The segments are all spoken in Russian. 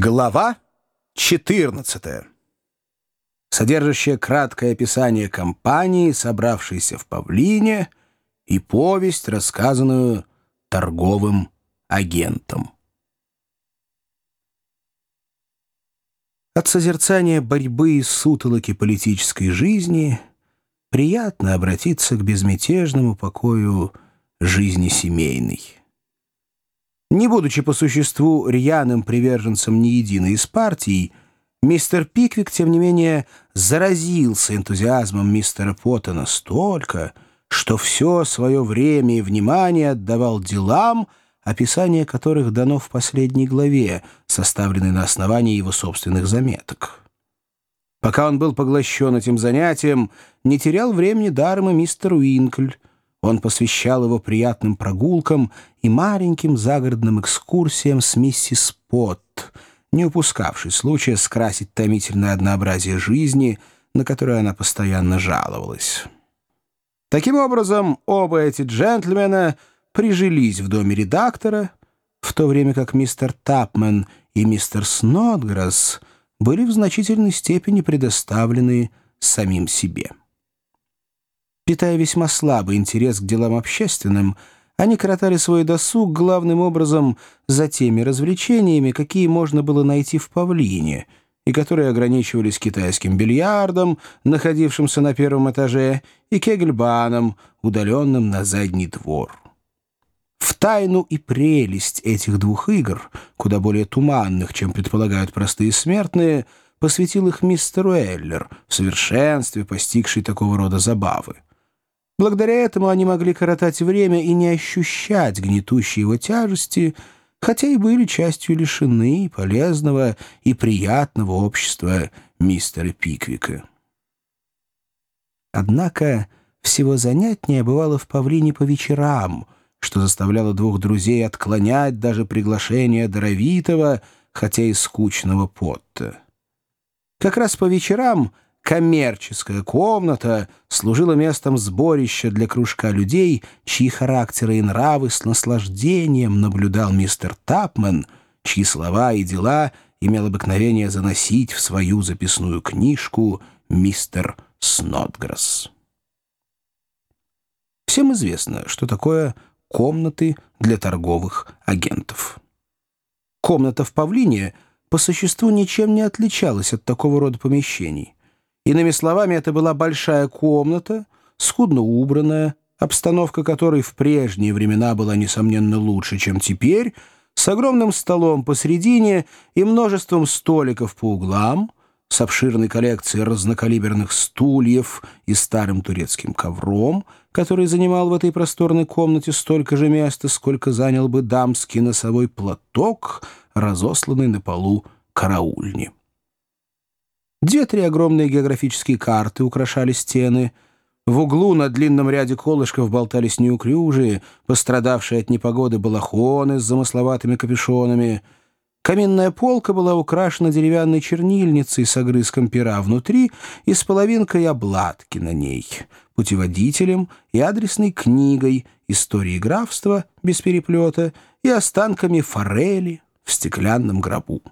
Глава 14 Содержащая краткое описание компании, собравшейся в Павлине, и повесть, рассказанную торговым агентом. От созерцания борьбы и сутолоки политической жизни приятно обратиться к безмятежному покою жизни семейной. Не будучи по существу рьяным приверженцем ни единой из партий, мистер Пиквик, тем не менее, заразился энтузиазмом мистера Пота настолько, что все свое время и внимание отдавал делам, описание которых дано в последней главе, составленной на основании его собственных заметок. Пока он был поглощен этим занятием, не терял времени даром и мистер Уинкль, он посвящал его приятным прогулкам и маленьким загородным экскурсиям с миссис Потт, не упускавшей случая скрасить томительное однообразие жизни, на которое она постоянно жаловалась. Таким образом, оба эти джентльмена прижились в доме редактора, в то время как мистер Тапмен и мистер Снодграсс были в значительной степени предоставлены самим себе. Питая весьма слабый интерес к делам общественным, они коротали свой досуг главным образом за теми развлечениями, какие можно было найти в Павлине, и которые ограничивались китайским бильярдом, находившимся на первом этаже, и кегельбаном, удаленным на задний двор. В тайну и прелесть этих двух игр, куда более туманных, чем предполагают простые смертные, посвятил их мистер Эллер, в совершенстве постигший такого рода забавы. Благодаря этому они могли коротать время и не ощущать гнетущей его тяжести, хотя и были частью лишены полезного и приятного общества мистера Пиквика. Однако всего занятнее бывало в павлине по вечерам, что заставляло двух друзей отклонять даже приглашение даровитого, хотя и скучного Потта. Как раз по вечерам — коммерческая комната служила местом сборища для кружка людей, чьи характеры и нравы с наслаждением наблюдал мистер Тапмен, чьи слова и дела имел обыкновение заносить в свою записную книжку мистер Снотграсс. Всем известно, что такое комнаты для торговых агентов. Комната в Павлине по существу ничем не отличалась от такого рода помещений. Иными словами, это была большая комната, скудно убранная, обстановка которой в прежние времена была, несомненно, лучше, чем теперь, с огромным столом посредине и множеством столиков по углам, с обширной коллекцией разнокалиберных стульев и старым турецким ковром, который занимал в этой просторной комнате столько же места, сколько занял бы дамский носовой платок, разосланный на полу караульни. Две-три огромные географические карты украшали стены. В углу на длинном ряде колышков болтались неуклюжие, пострадавшие от непогоды балахоны с замысловатыми капюшонами. Каминная полка была украшена деревянной чернильницей с огрызком пера внутри и с половинкой обладки на ней, путеводителем и адресной книгой «Истории графства» без переплета и останками форели в стеклянном гробу.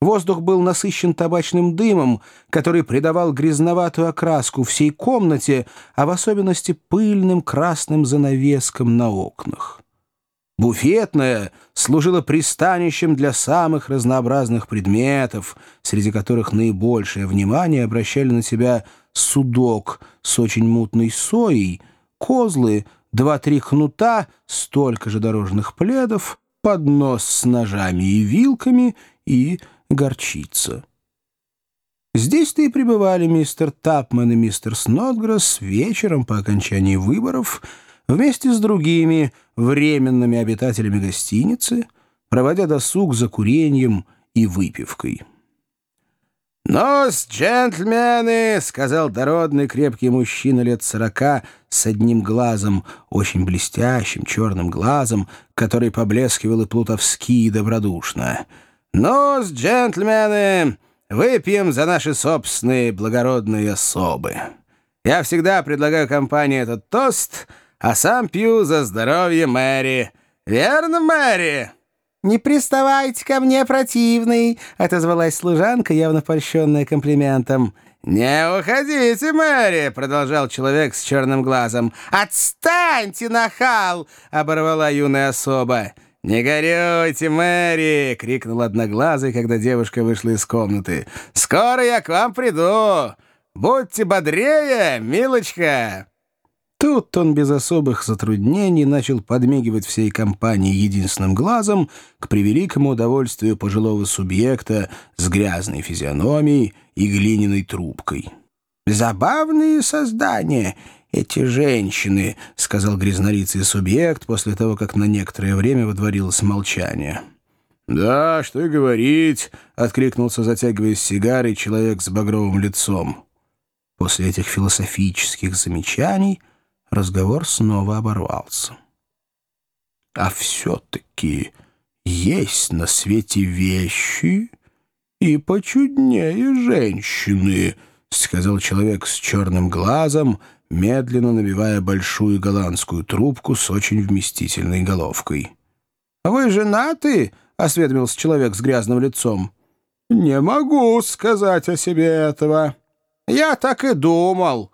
Воздух был насыщен табачным дымом, который придавал грязноватую окраску всей комнате, а в особенности пыльным красным занавескам на окнах. Буфетная служила пристанищем для самых разнообразных предметов, среди которых наибольшее внимание обращали на себя судок с очень мутной соей, козлы, два-три кнута, столько же дорожных пледов, поднос с ножами и вилками и горчица. Здесь-то и пребывали мистер Тапман и мистер Снотгресс вечером по окончании выборов вместе с другими временными обитателями гостиницы, проводя досуг за курением и выпивкой. «Ну-с, джентльмены!» — сказал дородный крепкий мужчина лет сорока с одним глазом, очень блестящим черным глазом, который поблескивал и плутовски и добродушно — ну, джентльмены, выпьем за наши собственные благородные особы. Я всегда предлагаю компании этот тост, а сам пью за здоровье Мэри. Верно, Мэри?» «Не приставайте ко мне, противный!» — отозвалась служанка, явно польщенная комплиментом. «Не уходите, Мэри!» — продолжал человек с черным глазом. «Отстаньте, нахал!» — оборвала юная особа. «Не горюйте, Мэри!» — крикнул одноглазый, когда девушка вышла из комнаты. «Скоро я к вам приду! Будьте бодрее, милочка!» Тут он без особых затруднений начал подмигивать всей компании единственным глазом к превеликому удовольствию пожилого субъекта с грязной физиономией и глиняной трубкой. «Забавные создания эти женщины», — сказал грязнолицый субъект после того, как на некоторое время водворилось молчание. «Да, что и говорить», — откликнулся, затягиваясь сигарой, человек с багровым лицом. После этих философических замечаний — разговор снова оборвался. «А все-таки есть на свете вещи и почуднее женщины», — сказал человек с черным глазом, медленно набивая большую голландскую трубку с очень вместительной головкой. «А «Вы женаты?» — осведомился человек с грязным лицом. «Не могу сказать о себе этого». «Я так и думал»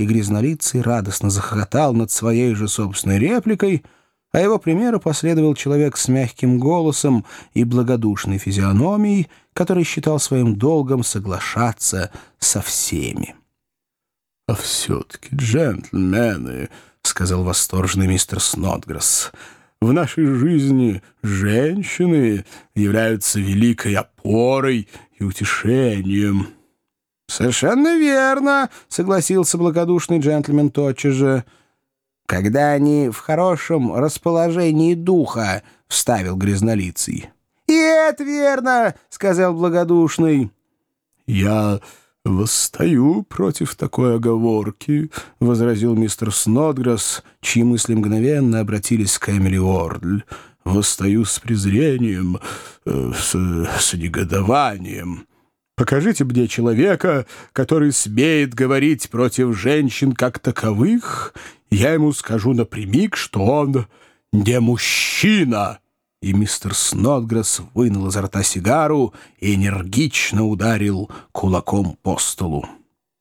и грязнолицый радостно захохотал над своей же собственной репликой, а его примеру последовал человек с мягким голосом и благодушной физиономией, который считал своим долгом соглашаться со всеми. «А все-таки, джентльмены», — сказал восторженный мистер Снотгресс, — «в нашей жизни женщины являются великой опорой и утешением». «Совершенно верно», — согласился благодушный джентльмен тотчас же. «Когда они в хорошем расположении духа», — вставил грязнолицый. «И это верно», — сказал благодушный. «Я восстаю против такой оговорки», — возразил мистер Снодгресс, чьи мысли мгновенно обратились к Эмили Уордль. «Восстаю с презрением, э, с, с негодованием». Покажите мне человека, который смеет говорить против женщин как таковых, я ему скажу напрямик, что он не мужчина». И мистер Снотгресс вынул изо рта сигару и энергично ударил кулаком по столу.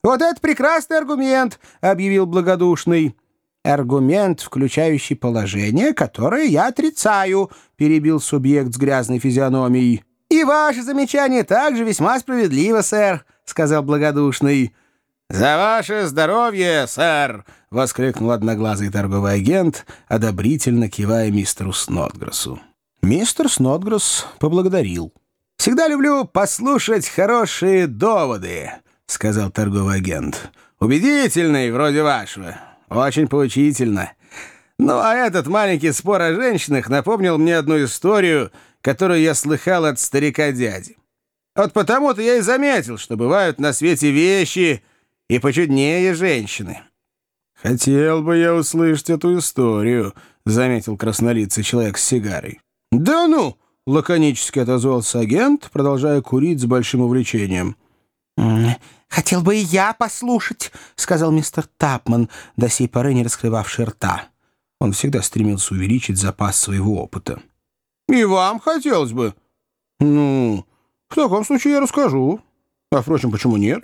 «Вот это прекрасный аргумент!» — объявил благодушный. «Аргумент, включающий положение, которое я отрицаю», — перебил субъект с грязной физиономией. «И ваше замечание также весьма справедливо, сэр», — сказал благодушный. «За ваше здоровье, сэр!» — воскликнул одноглазый торговый агент, одобрительно кивая мистеру Снотгрессу. Мистер Снотгресс поблагодарил. «Всегда люблю послушать хорошие доводы», — сказал торговый агент. «Убедительный, вроде вашего. Очень поучительно. Ну, а этот маленький спор о женщинах напомнил мне одну историю — которую я слыхал от старика-дяди. Вот потому-то я и заметил, что бывают на свете вещи и почуднее женщины. «Хотел бы я услышать эту историю», — заметил краснолицый человек с сигарой. «Да ну!» — лаконически отозвался агент, продолжая курить с большим увлечением. «Хотел бы и я послушать», — сказал мистер Тапман, до сей поры не раскрывавший рта. Он всегда стремился увеличить запас своего опыта. «И вам хотелось бы». «Ну, в таком случае я расскажу. А, впрочем, почему нет?»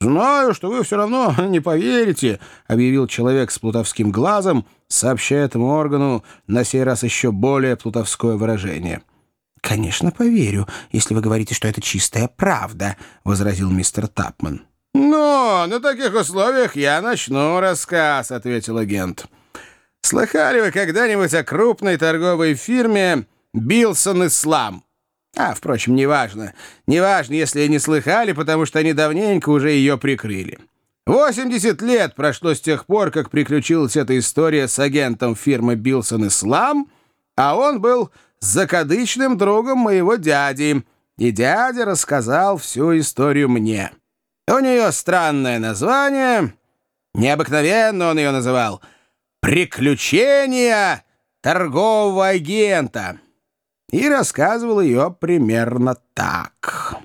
«Знаю, что вы все равно не поверите», — объявил человек с плутовским глазом, сообщая этому органу на сей раз еще более плутовское выражение. «Конечно, поверю, если вы говорите, что это чистая правда», — возразил мистер Тапман. «Но на таких условиях я начну рассказ», — ответил агент. «Слыхали вы когда-нибудь о крупной торговой фирме Билсон Ислам. А, впрочем, неважно. Неважно, если не слыхали, потому что они давненько уже ее прикрыли. 80 лет прошло с тех пор, как приключилась эта история с агентом фирмы Билсон Ислам, а он был закадычным другом моего дяди, и дядя рассказал всю историю мне. У нее странное название, необыкновенно он ее называл «Приключения торгового агента» и рассказывал ее примерно так.